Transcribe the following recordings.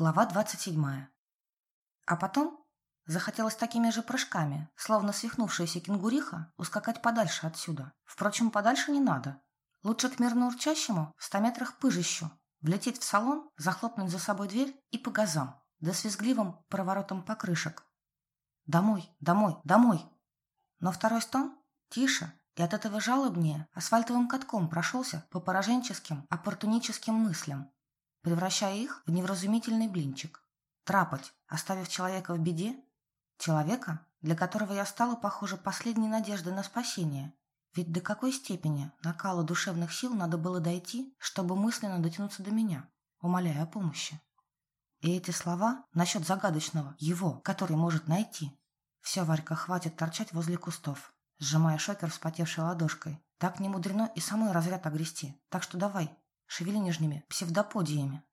Глава 27. А потом захотелось такими же прыжками, словно свихнувшаяся кенгуриха, ускакать подальше отсюда. Впрочем, подальше не надо. Лучше к мирно урчащему в ста метрах пыжищу, влететь в салон, захлопнуть за собой дверь и по газам, да с визгливым проворотом покрышек. Домой, домой, домой. Но второй стон тише, и от этого жалобнее асфальтовым катком прошелся по пораженческим, оппортуническим мыслям превращая их в невразумительный блинчик. Трапать, оставив человека в беде? Человека, для которого я стала, похоже, последней надеждой на спасение. Ведь до какой степени накала душевных сил надо было дойти, чтобы мысленно дотянуться до меня, умоляя о помощи? И эти слова насчет загадочного «его», который может найти. Все, Варька, хватит торчать возле кустов, сжимая шокер вспотевшей ладошкой. Так не мудрено и самой разряд огрести. Так что давай, шевели нижними псевдоподиями.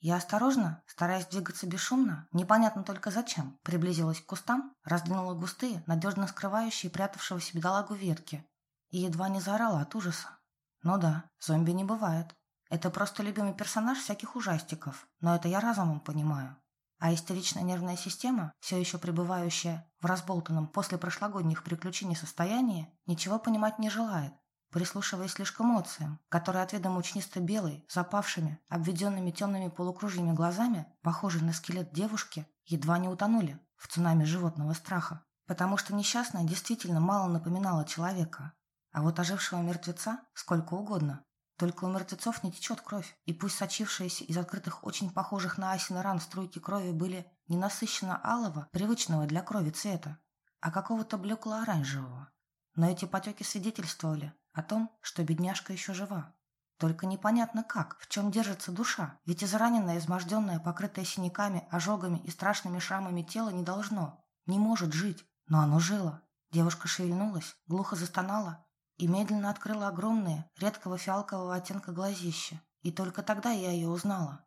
Я осторожно, стараясь двигаться бесшумно, непонятно только зачем, приблизилась к кустам, раздвинула густые, надежно скрывающие прятавшегося бедолагу ветки и едва не заорала от ужаса. Ну да, зомби не бывает. Это просто любимый персонаж всяких ужастиков, но это я разумом понимаю. А истеричная нервная система, все еще пребывающая в разболтанном после прошлогодних приключений состоянии, ничего понимать не желает прислушиваясь лишь к эмоциям, которые от вида мучнисто-белой, запавшими, обведенными темными полукружьями глазами, похожие на скелет девушки, едва не утонули в цунами животного страха. Потому что несчастная действительно мало напоминала человека. А вот ожившего мертвеца сколько угодно. Только у мертвецов не течет кровь, и пусть сочившиеся из открытых очень похожих на асины ран струйки крови были не насыщенно алого, привычного для крови цвета, а какого-то блекло-оранжевого. Но эти потеки свидетельствовали о том, что бедняжка еще жива. Только непонятно как, в чем держится душа, ведь израненное, изможденное, покрытое синяками, ожогами и страшными шрамами тело не должно, не может жить. Но оно жило. Девушка шевельнулась, глухо застонала и медленно открыла огромные, редкого фиалкового оттенка глазища. И только тогда я ее узнала.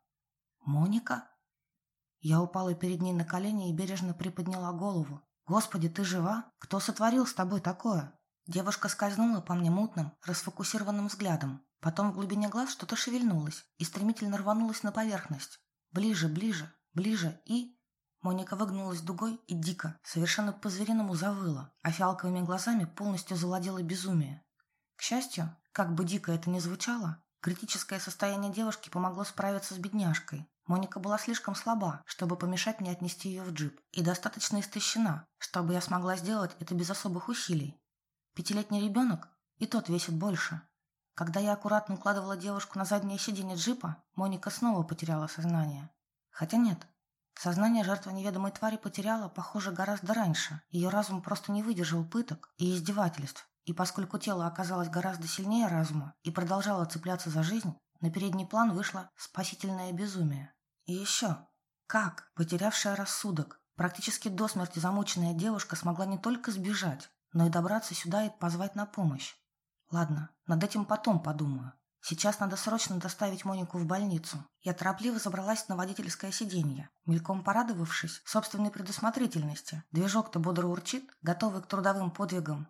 «Моника?» Я упала перед ней на колени и бережно приподняла голову. «Господи, ты жива? Кто сотворил с тобой такое?» Девушка скользнула по мне мутным, расфокусированным взглядом. Потом в глубине глаз что-то шевельнулось и стремительно рванулось на поверхность. Ближе, ближе, ближе и... Моника выгнулась дугой и дико, совершенно по-звериному завыла, а фиалковыми глазами полностью завладела безумие. К счастью, как бы дико это ни звучало, критическое состояние девушки помогло справиться с бедняжкой. Моника была слишком слаба, чтобы помешать мне отнести ее в джип, и достаточно истощена, чтобы я смогла сделать это без особых усилий. Пятилетний ребенок и тот весит больше. Когда я аккуратно укладывала девушку на заднее сиденье джипа, Моника снова потеряла сознание. Хотя нет, сознание жертва неведомой твари потеряла, похоже, гораздо раньше. Ее разум просто не выдержал пыток и издевательств. И поскольку тело оказалось гораздо сильнее разума и продолжало цепляться за жизнь, на передний план вышло спасительное безумие. И еще, как, потерявшая рассудок, практически до смерти замученная девушка смогла не только сбежать, но и добраться сюда и позвать на помощь. Ладно, над этим потом подумаю. Сейчас надо срочно доставить Монику в больницу. Я торопливо забралась на водительское сиденье, мельком порадовавшись собственной предусмотрительности. Движок-то бодро урчит, готовый к трудовым подвигам.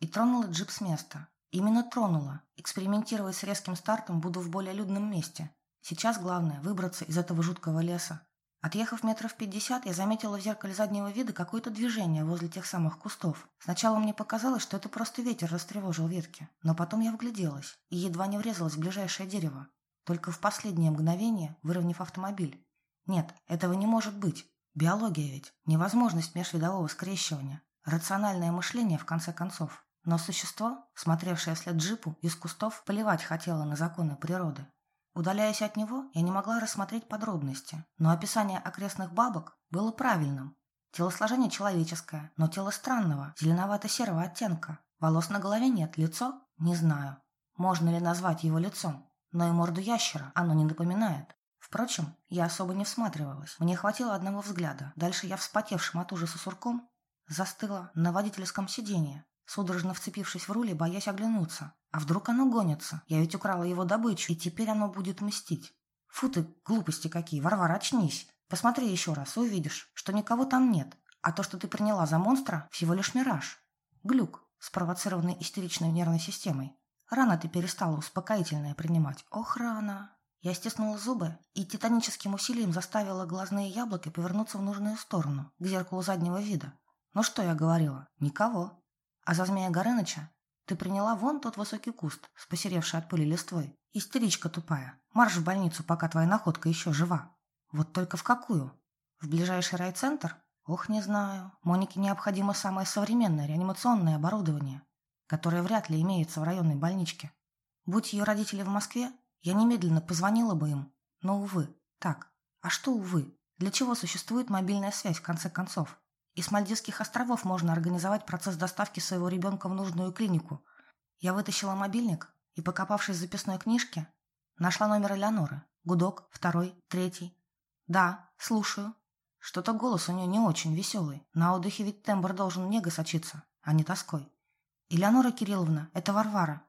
И тронула джип с места. Именно тронула. Экспериментировать с резким стартом буду в более людном месте. Сейчас главное – выбраться из этого жуткого леса. Отъехав метров пятьдесят, я заметила в зеркале заднего вида какое-то движение возле тех самых кустов. Сначала мне показалось, что это просто ветер растревожил ветки, но потом я вгляделась и едва не врезалась в ближайшее дерево. Только в последнее мгновение, выровняв автомобиль. Нет, этого не может быть. Биология ведь. Невозможность межвидового скрещивания. Рациональное мышление, в конце концов. Но существо, смотревшее вслед джипу, из кустов плевать хотело на законы природы. Удаляясь от него, я не могла рассмотреть подробности, но описание окрестных бабок было правильным. Телосложение человеческое, но тело странного, зеленовато-серого оттенка. Волос на голове нет, лицо – не знаю. Можно ли назвать его лицом? Но и морду ящера оно не напоминает. Впрочем, я особо не всматривалась. Мне хватило одного взгляда. Дальше я, вспотевшим от ужаса сурком, застыла на водительском сиденье, судорожно вцепившись в руль боясь оглянуться. А вдруг оно гонится? Я ведь украла его добычу, и теперь оно будет мстить. Фу ты, глупости какие, Варвара, очнись. Посмотри еще раз, увидишь, что никого там нет. А то, что ты приняла за монстра, всего лишь мираж. Глюк, спровоцированный истеричной нервной системой. Рано ты перестала успокоительное принимать. Ох, рано. Я стиснула зубы и титаническим усилием заставила глазные яблоки повернуться в нужную сторону, к зеркалу заднего вида. Ну что я говорила? Никого. А за змея Горыныча ты приняла вон тот высокий куст с посеревшей от пыли листвой. Истеричка тупая. Марш в больницу, пока твоя находка еще жива. Вот только в какую? В ближайший райцентр? Ох, не знаю. Монике необходимо самое современное реанимационное оборудование, которое вряд ли имеется в районной больничке. Будь ее родители в Москве, я немедленно позвонила бы им, но, увы. Так, а что увы? Для чего существует мобильная связь, в конце концов? И с Мальдивских островов можно организовать процесс доставки своего ребенка в нужную клинику. Я вытащила мобильник и, покопавшись в записной книжке, нашла номер Элеоноры. Гудок, второй, третий. «Да, слушаю». Что-то голос у нее не очень веселый. На отдыхе ведь тембр должен нега сочиться, а не тоской. «Элеонора Кирилловна, это Варвара».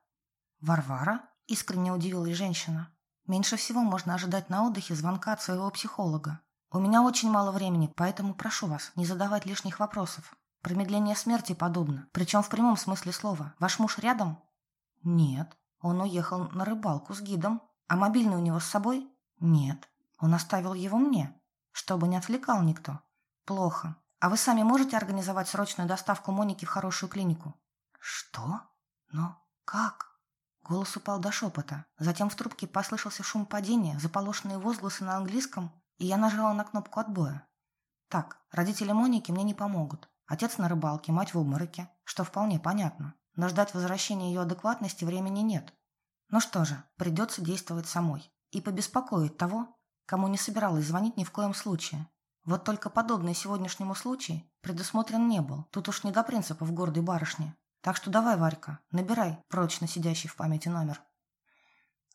«Варвара?» Искренне удивилась женщина. Меньше всего можно ожидать на отдыхе звонка от своего психолога. У меня очень мало времени, поэтому прошу вас не задавать лишних вопросов. Промедление смерти подобно, причем в прямом смысле слова. Ваш муж рядом? Нет. Он уехал на рыбалку с гидом. А мобильный у него с собой? Нет. Он оставил его мне, чтобы не отвлекал никто. Плохо. А вы сами можете организовать срочную доставку Моники в хорошую клинику? Что? Но как? Голос упал до шепота. Затем в трубке послышался шум падения, заполошенные возгласы на английском, и я нажала на кнопку отбоя. Так, родители Моники мне не помогут. Отец на рыбалке, мать в обмороке, что вполне понятно. Но ждать возвращения ее адекватности времени нет. Ну что же, придется действовать самой. И побеспокоить того, кому не собиралась звонить ни в коем случае. Вот только подобный сегодняшнему случаю предусмотрен не был. Тут уж не до принципов гордой барышни. Так что давай, Варька, набирай прочно сидящий в памяти номер.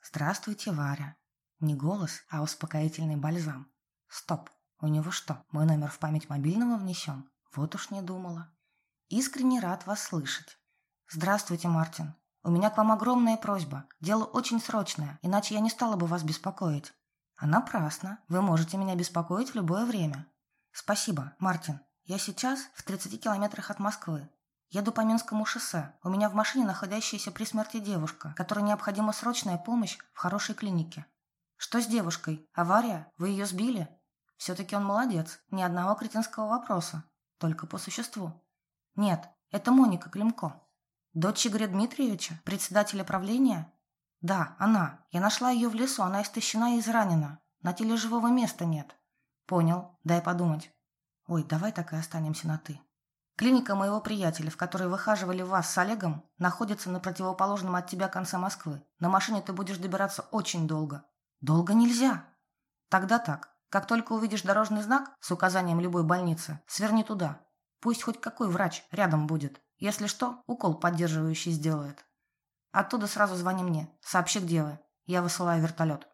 Здравствуйте, Варя. Не голос, а успокоительный бальзам. Стоп, у него что, мой номер в память мобильного внесен? Вот уж не думала. Искренне рад вас слышать. Здравствуйте, Мартин. У меня к вам огромная просьба. Дело очень срочное, иначе я не стала бы вас беспокоить. А напрасно. Вы можете меня беспокоить в любое время. Спасибо, Мартин. Я сейчас в 30 километрах от Москвы. Еду по Минскому шоссе. У меня в машине находящаяся при смерти девушка, которой необходима срочная помощь в хорошей клинике. Что с девушкой? Авария? Вы ее сбили? Все-таки он молодец. Ни одного кретинского вопроса. Только по существу. Нет, это Моника Климко. Дочь Игоря Дмитриевича? Председателя правления? Да, она. Я нашла ее в лесу, она истощена и изранена. На теле живого места нет. Понял. Дай подумать. Ой, давай так и останемся на «ты». Клиника моего приятеля, в которой выхаживали вас с Олегом, находится на противоположном от тебя конце Москвы. На машине ты будешь добираться очень долго. Долго нельзя. Тогда так. Как только увидишь дорожный знак с указанием любой больницы, сверни туда. Пусть хоть какой врач рядом будет. Если что, укол поддерживающий сделает. Оттуда сразу звони мне. Сообщи, где вы. Я высылаю вертолет.